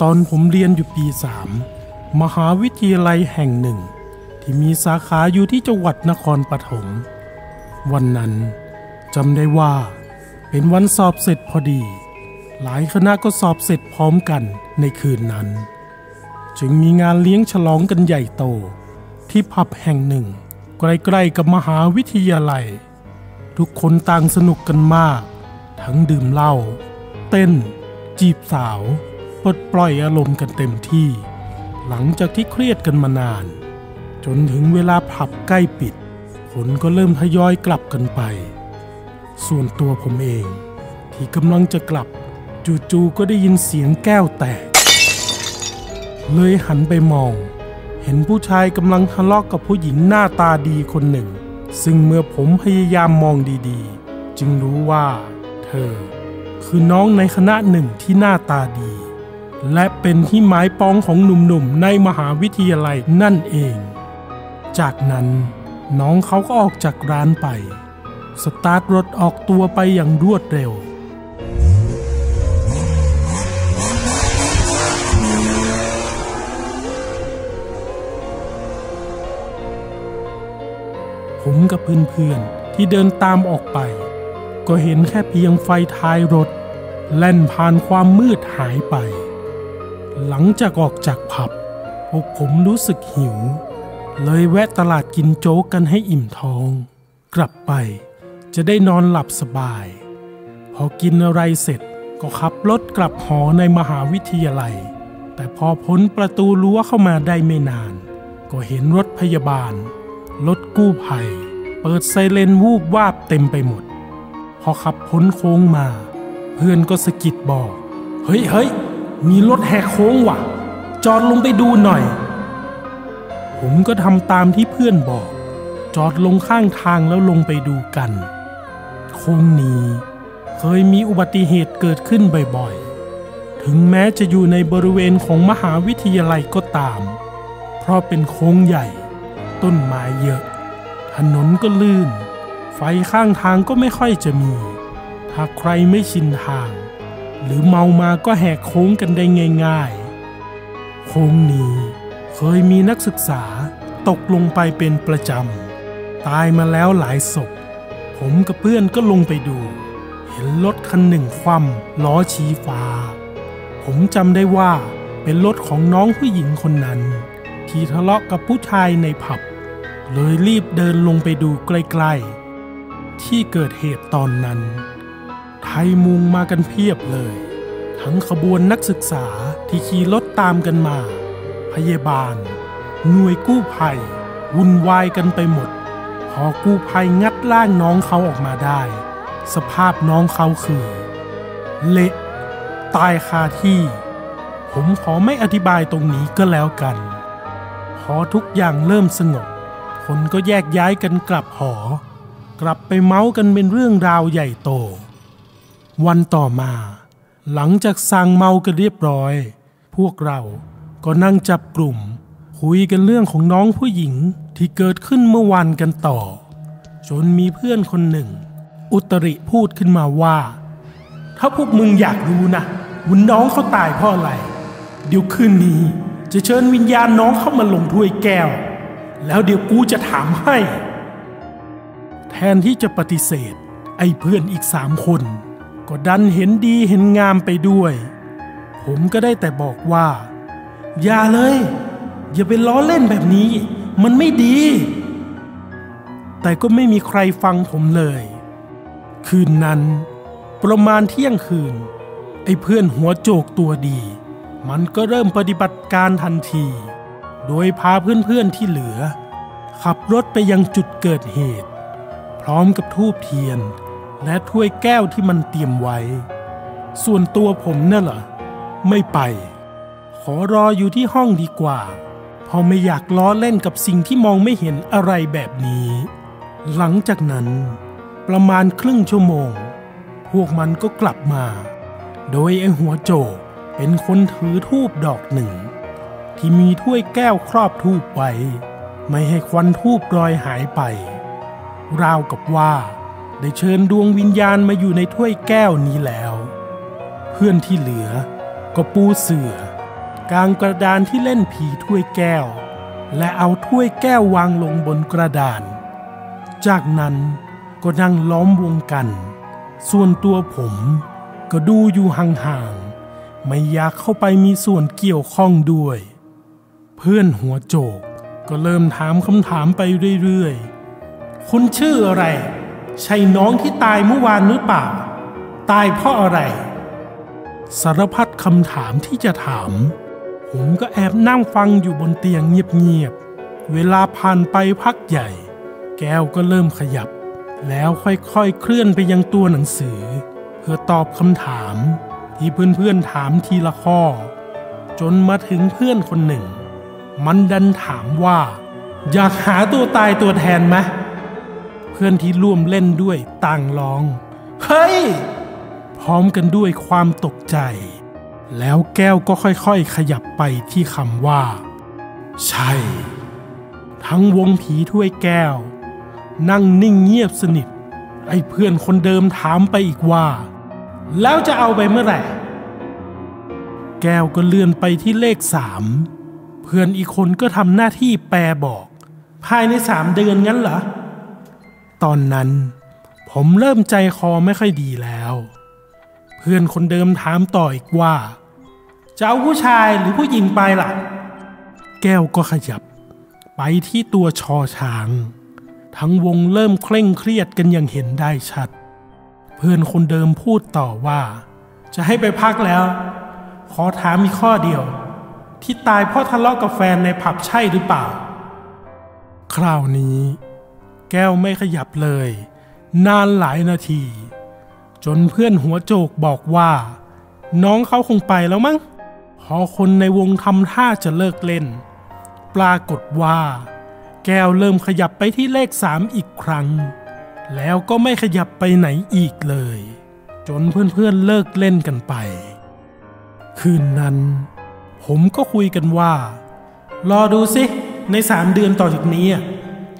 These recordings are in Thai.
ตอนผมเรียนอยู่ปีสามมหาวิทยาลัยแห่งหนึ่ง ที่มีสาขาอยู่ที่จังหวัดนครปฐมวันนั้นจำได้ว่า เป็นวันสอบเสร็จพอดี หลายคณะก็สอบเสร็จพร้อมกันในคืนนั้น จึงมีงานเลี้ยงฉลองกันใหญ่โต ที่ผับแห่งหนึ่ง ใกล้ๆกับมหาวิทยาลัย ทุกคนต่างสนุกกันมาก ทั้งดื่มเหล้าเต้น จีบสาว ปลดปล่อยอารมณ์กันเต็มที่ หลังจากที่เครียดกันมานาน จนถึงเวลาผับใกล้ปิด คนก็เริ่มทยอยกลับกันไป ส่วนตัวผมเอง ที่กำลังจะกลับ จู่ๆก็ได้ยินเสียงแก้วแตก เลยหันไปมอง เห็นผู้ชายกำลังทะเลาะกกับผู้หญิงหน้าตาดีคนหนึ่ง ซึ่งเมื่อผมพยายามมองดีๆ จึงรู้ว่า เธอ คือน้องในคณะหนึ่งที่หน้าตาดี และเป็นที่หมายปองของหนุ่มๆในมหาวิทยาลัยนั่นเอง จากนั้นน้องเขาก็ออกจากร้านไป สตาร์ทรถออกตัวไปอย่างรวดเร็ว ผมกับเพื่อนๆที่เดินตามออกไป ก็เห็นแค่เพียงไฟท้ายรถ แล่นผ่านความมืดหายไป หลังจากออกจากผับ พวกผมรู้สึกหิว เลยแวะตลาดกินโจ๊กกันให้อิ่มท้อง กลับไปจะได้นอนหลับสบาย พอกินอะไรเสร็จก็ขับรถกลับหอในมหาวิทยาลัย แต่พอพ้นประตูรั้วเข้ามาได้ไม่นาน ก็เห็นรถพยาบาล รถกู้ภัย เปิดไซเรนวูบวาบเต็มไปหมด พอขับพ้นโค้งมา เพื่อนก็สะกิดบอก เฮ้ยเฮ้ย มีรถแหกโค้งว่ะ จอดลงไปดูหน่อย ผมก็ทำตามที่เพื่อนบอก จอดลงข้างทางแล้วลงไปดูกัน โค้งนี้เคยมีอุบัติเหตุเกิดขึ้นบ่อยๆ ถึงแม้จะอยู่ในบริเวณของมหาวิทยาลัยก็ตาม เพราะเป็นโค้งใหญ่ ต้นไม้เยอะ ถนนก็ลื่น ไฟข้างทางก็ไม่ค่อยจะมี ถ้าใครไม่ชินทาง หรือเมามาก็แหกโค้งกันได้ง่าย ๆ โค้งนี้เคยมีนักศึกษาตกลงไปเป็นประจำ ตายมาแล้วหลายศพ ผมกับเพื่อนก็ลงไปดู เห็นรถคันหนึ่งคว่ำล้อชี้ฟ้า ผมจำได้ว่าเป็นรถของน้องผู้หญิงคนนั้น ที่ทะเลาะกับผู้ชายในผับ เลยรีบเดินลงไปดูใกล้ ๆ ที่เกิดเหตุตอนนั้น ไทยมุงมากันเพียบเลย ทั้งขบวนนักศึกษาที่ขี่รถตามกันมา พยาบาล หน่วยกู้ภัย วุ่นวายกันไปหมด พอกู้ภัยงัดร่างน้องเขาออกมาได้ สภาพน้องเขาคือ เละตายคาที่ ผมขอไม่อธิบายตรงนี้ก็แล้วกัน พอทุกอย่างเริ่มสงบ คนก็แยกย้ายกันกลับหอ กลับไปเมาส์กันเป็นเรื่องราวใหญ่โต วันต่อมา หลังจากสั่งเมากันเรียบร้อย พวกเราก็นั่งจับกลุ่ม คุยกันเรื่องของน้องผู้หญิงที่เกิดขึ้นเมื่อวันกันต่อ จนมีเพื่อนคนหนึ่ง อุตริพูดขึ้นมาว่า ถ้าพวกมึงอยากรู้นะว่าน้องเขาตายเพราะอะไร เดี๋ยวคืนนี้จะเชิญวิญญาณน้องเข้ามาลงถ้วยแก้ว แล้วเดี๋ยวกูจะถามให้ แทนที่จะปฏิเสธ ไอ้เพื่อนอีกสามคน ก็ดันเห็นดีเห็นงามไปด้วย ผมก็ได้แต่บอกว่า อย่าเลย อย่าไปล้อเล่นแบบนี้ มันไม่ดี แต่ก็ไม่มีใครฟังผมเลย คืนนั้น ประมาณเที่ยงคืน ไอ้เพื่อนหัวโจกตัวดี มันก็เริ่มปฏิบัติการทันที โดยพาเพื่อนๆที่เหลือ ขับรถไปยังจุดเกิดเหตุ พร้อมกับทูบเทียน และถ้วยแก้วที่มันเตรียมไว้ ส่วนตัวผมเน่ะเหรอ ไม่ไป ขอรออยู่ที่ห้องดีกว่าพราะไม่อยากล้อเล่นกับสิ่งที่มองไม่เห็นอะไรแบบนี้ หลังจากนั้น ประมาณครึ่งชั่วโมง พวกมันก็กลับมา โดยไอหัวโจกเป็นคนถือทูบดอกหนึ่ง ที่มีถ้วยแก้วครอบทูบไว้ ไม่ให้ควันทูบลอยหายไป ราวกับว่า ได้เชิญดวงวิญญาณมาอยู่ในถ้วยแก้วนี้แล้ว เพื่อนที่เหลือก็ปูเสือกางกระดานที่เล่นผีถ้วยแก้ว และเอาถ้วยแก้ววางลงบนกระดาน จากนั้นก็นั่งล้อมวงกัน ส่วนตัวผมก็ดูอยู่ห่างๆไม่อยากเข้าไปมีส่วนเกี่ยวข้องด้วย เพื่อนหัวโจกก็เริ่มถามคำถามไปเรื่อยๆ คุณชื่ออะไร ใช่น้องที่ตายเมื่อวานหรือเปล่า ตายเพราะอะไร สารพัดคำถามที่จะถาม ผมก็แอบนั่งฟังอยู่บนเตียงเงียบๆ เวลาผ่านไปพักใหญ่ แก้วก็เริ่มขยับ แล้วค่อยๆ เคลื่อนไปยังตัวหนังสือ เพื่อตอบคำถามที่เพื่อนๆถามทีละข้อ จนมาถึงเพื่อนคนหนึ่ง มันดันถามว่า อยากหาตัวตายตัวแทนไหม พื่อนที่ร่วมเล่นด้วยต่างร้อง เฮ้ย พร้อมกันด้วยความตกใจ แล้วแก้วก็ค่อยๆ ขยับไปที่คำว่า ใช่ ทั้งวงผีถ้วยแก้ว นั่งนิ่งเงียบสนิท ไอ้เพื่อนคนเดิมถามไปอีกว่า แล้วจะเอาไปเมื่อไหร่แก้วก็เลื่อนไปที่เลขสามเพื่อนอีกคนก็ทำหน้าที่แปลบอก ภายในสามเดือนงั้นเหรอ ตอนนั้น ผมเริ่มใจคอไม่ค่อยดีแล้ว เพื่อนคนเดิมถามต่ออีกว่า จะเอาผู้ชายหรือผู้หญิงไปล่ะ แก้วก็ขยับ ไปที่ตัวชอช้าง ทั้งวงเริ่มเคร่งเครียดกันอย่างเห็นได้ชัด เพื่อนคนเดิมพูดต่อว่า จะให้ไปพักแล้ว ขอถามอีกข้อเดียว ที่ตายเพราะทะเลาะกับแฟนในผับใช่หรือเปล่า คราวนี้ แก้วไม่ขยับเลย นานหลายนาที จนเพื่อนหัวโจกบอกว่า น้องเขาคงไปแล้วมั้งพอคนในวงทำท่าจะเลิกเล่น ปรากฏว่า แก้วเริ่มขยับไปที่เลขสามอีกครั้ง แล้วก็ไม่ขยับไปไหนอีกเลย จนเพื่อนๆเลิกเล่นกันไป คืนนั้น ผมก็คุยกันว่า รอดูสิในสามเดือนต่อจากนี้อะ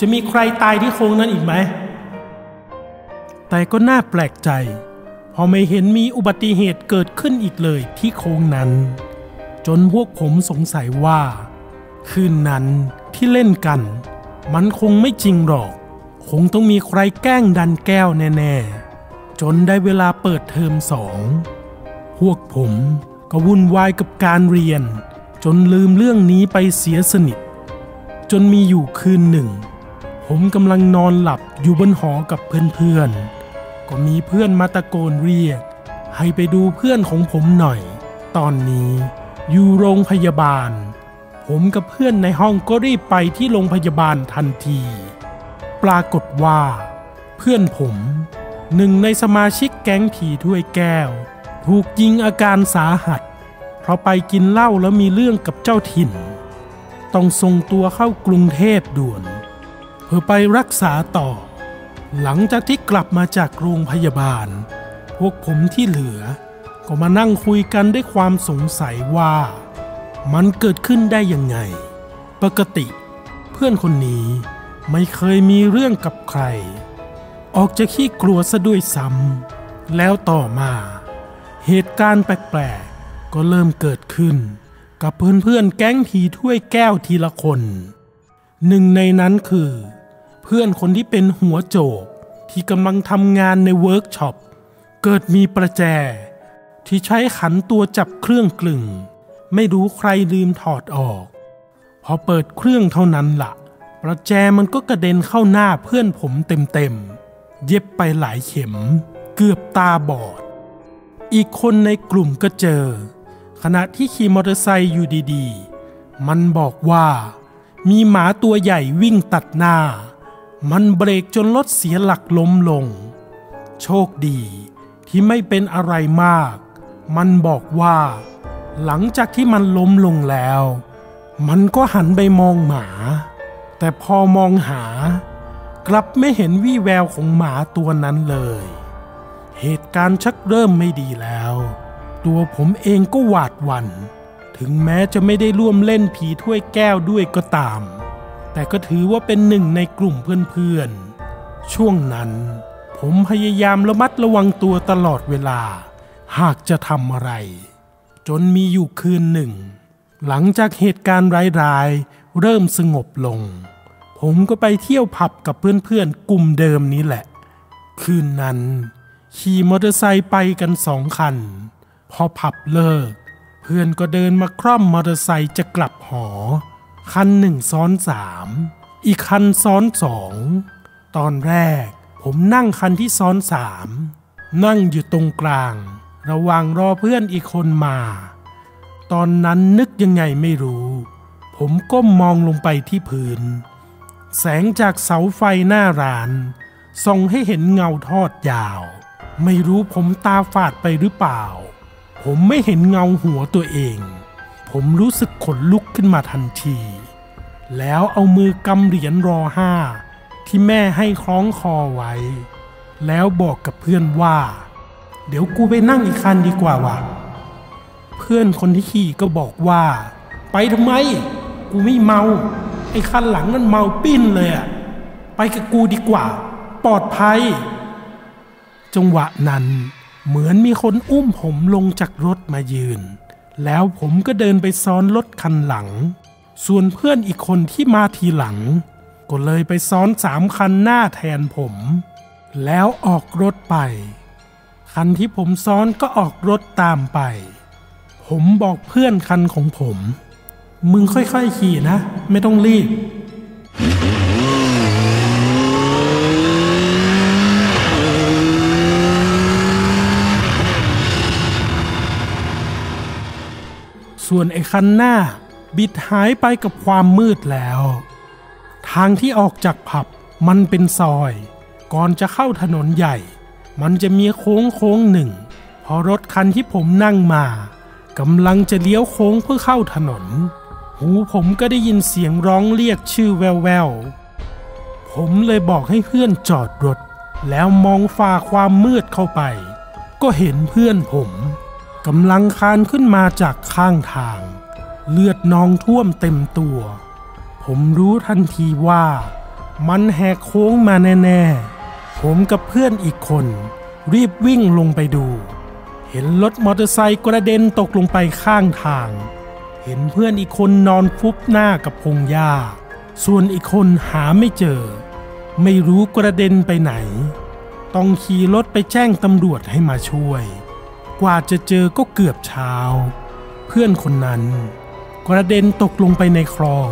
จะมีใครตายที่โค้งนั้นอีกไหม แต่ก็น่าแปลกใจ พอไม่เห็นมีอุบัติเหตุเกิดขึ้นอีกเลยที่โค้งนั้น จนพวกผมสงสัยว่า คืนนั้นที่เล่นกัน มันคงไม่จริงหรอก คงต้องมีใครแกล้งดันแก้วแน่ๆ จนได้เวลาเปิดเทอมสอง พวกผมก็วุ่นวายกับการเรียน จนลืมเรื่องนี้ไปเสียสนิท จนมีอยู่คืนหนึ่ง ผมกำลังนอนหลับอยู่บนหอกับเพื่อนๆ ก็มีเพื่อนมาตะโกนเรียก ให้ไปดูเพื่อนของผมหน่อย ตอนนี้อยู่โรงพยาบาล ผมกับเพื่อนในห้องก็รีบไปที่โรงพยาบาลทันที ปรากฏว่า เพื่อนผมหนึ่งในสมาชิกแก๊งผีถ้วยแก้ว ถูกยิงอาการสาหัส เพราะไปกินเหล้าแล้วมีเรื่องกับเจ้าถิ่น ต้องส่งตัวเข้ากรุงเทพด่วน เพื่อไปรักษาต่อ หลังจากที่กลับมาจากโรงพยาบาล พวกผมที่เหลือ ก็มานั่งคุยกันด้วยความสงสัยว่า มันเกิดขึ้นได้ยังไง ปกติ เพื่อนคนนี้ไม่เคยมีเรื่องกับใคร ออกจะขี้กลัวซะด้วยซ้ำแล้วต่อมา เหตุการณ์แปลกๆก็เริ่มเกิดขึ้น กับเพื่อนๆแก๊งผีถ้วยแก้วทีละคนหนึ่งในนั้นคือ เพื่อนคนที่เป็นหัวโจก ที่กำลังทำงานในเวิร์กช็อป เกิดมีประแจ ที่ใช้ขันตัวจับเครื่องกลึง ไม่รู้ใครลืมถอดออก พอเปิดเครื่องเท่านั้นล่ะ ประแจมันก็กระเด็นเข้าหน้าเพื่อนผมเต็มๆ เย็บไปหลายเข็ม เกือบตาบอด อีกคนในกลุ่มก็เจอ ขณะที่ขี่มอเตอร์ไซค์อยู่ดีๆ มันบอกว่ามีหมาตัวใหญ่วิ่งตัดหน้า มันเบรกจนรถเสียหลักล้มลง โชคดีที่ไม่เป็นอะไรมาก มันบอกว่า หลังจากที่มันล้มลงแล้ว มันก็หันไปมองหมา แต่พอมองหา กลับไม่เห็นวี่แววของหมาตัวนั้นเลย เหตุการณ์ชักเริ่มไม่ดีแล้ว ตัวผมเองก็หวาดหวัน่น ถึงแม้จะไม่ได้ร่วมเล่นผีถ้วยแก้วด้วยก็ตาม แต่ก็ถือว่าเป็นหนึ่งในกลุ่มเพื่อนๆ ช่วงนั้น ผมพยายามระมัดระวังตัวตลอดเวลา หากจะทำอะไร จนมีอยู่คืนหนึ่ง หลังจากเหตุการณ์ร้ายๆ เริ่มสงบลง ผมก็ไปเที่ยวผับกับเพื่อนๆ กลุ่มเดิมนี้แหละ คืนนั้น ขี่มอเตอร์ไซค์ไปกันสองคัน พอผับเลิก เพื่อนก็เดินมาคร่อมมอเตอร์ไซค์จะกลับหอ คันหนึ่งซ้อนสามอีกคันซ้อนสองตอนแรก ผมนั่งคันที่ซ้อนสามนั่งอยู่ตรงกลาง ระว่างรอเพื่อนอีกคนมา ตอนนั้นนึกยังไงไม่รู้ ผมก้มมองลงไปที่พื้น แสงจากเสาไฟหน้าร้านส่องให้เห็นเงาทอดยาว ไม่รู้ผมตาฝาดไปหรือเปล่า ผมไม่เห็นเงาหัวตัวเอง ผมรู้สึกขนลุกขึ้นมาทันที แล้วเอามือกำเหรียญรอห้าที่แม่ให้คล้องคอไว้ แล้วบอกกับเพื่อนว่า เดี๋ยวกูไปนั่งอีกคันดีกว่าวะเพื่อนคนที่ขี่ก็บอกว่า ไปทำไม กูไม่เมา ไอ้คันหลังนั่นเมาปิ้นเลยอะไปกับกูดีกว่า ปลอดภัย จังหวะนั้นเหมือนมีคนอุ้มผมลงจากรถมายืน แล้วผมก็เดินไปซ้อนรถคันหลัง ส่วนเพื่อนอีกคนที่มาทีหลัง ก็เลยไปซ้อนสามคันหน้าแทนผม แล้วออกรถไป คันที่ผมซ้อนก็ออกรถตามไป ผมบอกเพื่อนคันของผม มึงค่อยๆขี่นะ ไม่ต้องรีบ ส่วนไอ้คันหน้า บิดหายไปกับความมืดแล้ว ทางที่ออกจากผับมันเป็นซอย ก่อนจะเข้าถนนใหญ่ มันจะมีโค้งโค้งหนึ่ง พอรถคันที่ผมนั่งมากำลังจะเลี้ยวโค้งเพื่อเข้าถนน หูผมก็ได้ยินเสียงร้องเรียกชื่อแววๆผมเลยบอกให้เพื่อนจอดรถ แล้วมองฝ่าความมืดเข้าไป ก็เห็นเพื่อนผม กำลังคานขึ้นมาจากข้างทาง เลือดนองท่วมเต็มตัว ผมรู้ทันทีว่า มันแหกโค้งมาแน่ๆ ผมกับเพื่อนอีกคน รีบวิ่งลงไปดู เห็นรถมอเตอร์ไซค์กระเด็นตกลงไปข้างทาง เห็นเพื่อนอีกคนนอนฟุบหน้ากับพงหญ้า ส่วนอีกคนหาไม่เจอ ไม่รู้กระเด็นไปไหน ต้องขี่รถไปแจ้งตำรวจให้มาช่วย กว่าจะเจอก็เกือบเช้า เพื่อนคนนั้น กระเด็นตกลงไปในคลอง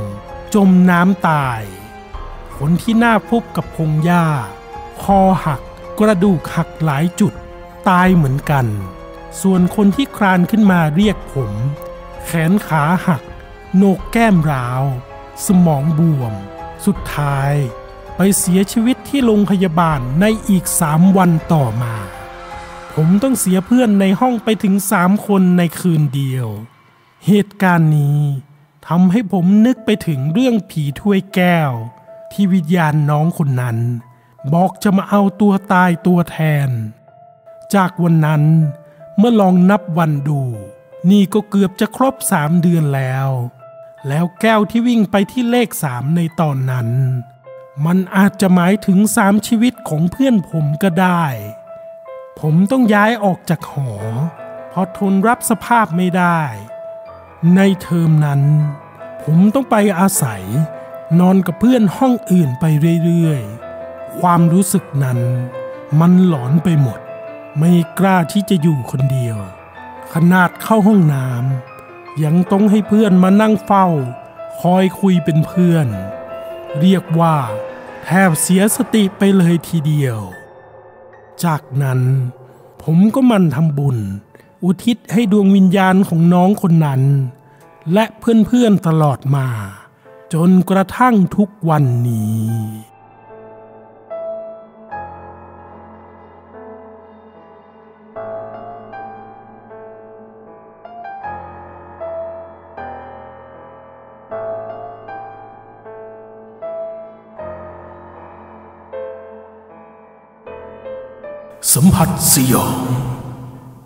จมน้ำตาย คนที่หน้าพบกับพงหญ้า คอหักกระดูกหักหลายจุด ตายเหมือนกัน ส่วนคนที่คลานขึ้นมาเรียกผม แขนขาหัก โหนกแก้มร้าว สมองบวม สุดท้าย ไปเสียชีวิตที่โรงพยาบาลในอีกสามวันต่อมา ผมต้องเสียเพื่อนในห้องไปถึงสามคนในคืนเดียว เหตุการณ์นี้ทำให้ผมนึกไปถึงเรื่องผีถ้วยแก้ว ที่วิญญาณน้องคนนั้น บอกจะมาเอาตัวตายตัวแทน จากวันนั้นเมื่อลองนับวันดู นี่ก็เกือบจะครบสามเดือนแล้ว แล้วแก้วที่วิ่งไปที่เลขสามในตอนนั้น มันอาจจะหมายถึงสามชีวิตของเพื่อนผมก็ได้ ผมต้องย้ายออกจากหอ เพราะทนรับสภาพไม่ได้ ในเทอมนั้น ผมต้องไปอาศัย นอนกับเพื่อนห้องอื่นไปเรื่อยๆ ความรู้สึกนั้น มันหลอนไปหมด ไม่กล้าที่จะอยู่คนเดียว ขนาดเข้าห้องน้ำยังต้องให้เพื่อนมานั่งเฝ้า คอยคุยเป็นเพื่อน เรียกว่าแทบเสียสติไปเลยทีเดียว จากนั้น ผมก็มันทำบุญ อุทิศให้ดวงวิญญาณของน้องคนนั้น และเพื่อนๆตลอดมา จนกระทั่งทุกวันนี้ สัมผัสสยอง